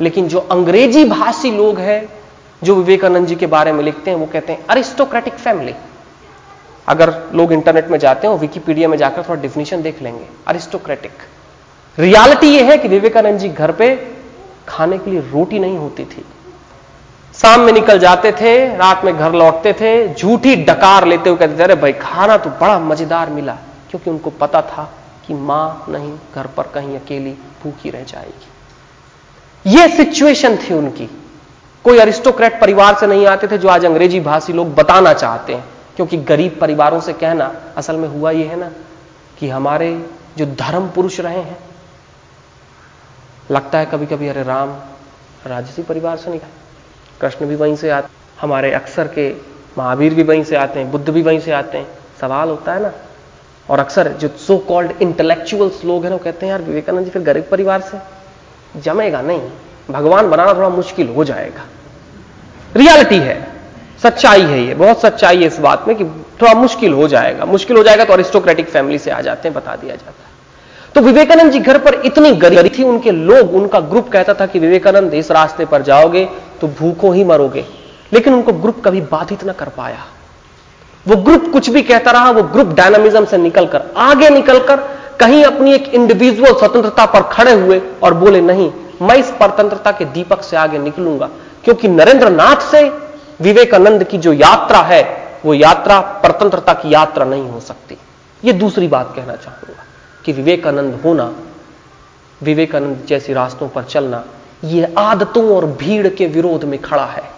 लेकिन जो अंग्रेज़ी भाषी लोग हैं, जो विवेकानंद जी के बारे में लिखते हैं, वो कहते हैं अरिस्टोक्रेटिक फैमिली अगर लोग इंटरनेट में जाते हैं विकीपीडिया में जाकर थोड़ा डिफिनेशन देख लेंगे अरिस्टोक्रेटिक रियलिटी ये है कि विवेकानंद जी घर पे खाने के लिए रोटी नहीं होती थी। शाम में निकल जाते थे, रात में घर लौटते थे, झूठी डकार लेते हुए कहते थे, अरे भाई, खाना तो बड़ा मज़ेदार मिला, क्योंकि उनको पता था कि माँ नहीं, घर पर कहीं अकेली भूखी रह जाएगी। यह सिचुएशन थी उनकी। कोई अरिस्टोक्रेट परिवार से नहीं आते थे जो आज अंग्रेज़ी भाषी लोग बताना चाहते हैं, क्योंकि गरीब परिवारों से कहना असल में हुआ यह है ना, कि हमारे जो धर्म पुरुष रहे हैं, लगता है कभी कभी अरे राम, राजसी परिवार से निकले कृष्ण भी वहीं से आते, हमारे अक्सर के महावीर भी वहीं से आते हैं, बुद्ध भी वहीं से आते हैं। सवाल होता है ना, और अक्सर जो सो कॉल्ड इंटेलेक्चुअल्स लोग हैं, वो कहते हैं, यार विवेकानंद जी, फिर गरीब परिवार से जमेगा नहीं। भगवान बनाना थोड़ा मुश्किल हो जाएगा। रियलिटी है। सच्चाई है ये। बहुत सच्चाई है इस बात में कि थोड़ा मुश्किल हो जाएगा। मुश्किल हो जाएगा तो अरिस्टोक्रेटिक फैमिली से आ जाते हैं, बता दिया जाता है। तो विवेकानंद जी घर पर इतनी गरीब थी, उनके लोग, उनका ग्रुप कहता था कि विवेकानंद, इस रास्ते पर जाओगे तो भूखों ही मरोगे। लेकिन उनको ग्रुप कभी बाधित ना कर पाया। वो ग्रुप कुछ भी कहता रहा, वो ग्रुप डायनामिज्म से निकलकर, आगे निकलकर कहीं अपनी एक इंडिविजुअल स्वतंत्रता पर खड़े हुए और बोले, नहीं, मैं इस परतंत्रता के दीपक से आगे निकलूँगा, क्योंकि नरेंद्र नाथ से विवेकानंद की जो यात्रा है, वो यात्रा, परतंत्रता की यात्रा नहीं हो सकती। ये दूसरी बात कहना चाहूँगा कि विवेकानंद होना, विवेकानंद जैसे रास्तों पर चलना, ये आदतों और भीड़ के विरोध में खड़ा है।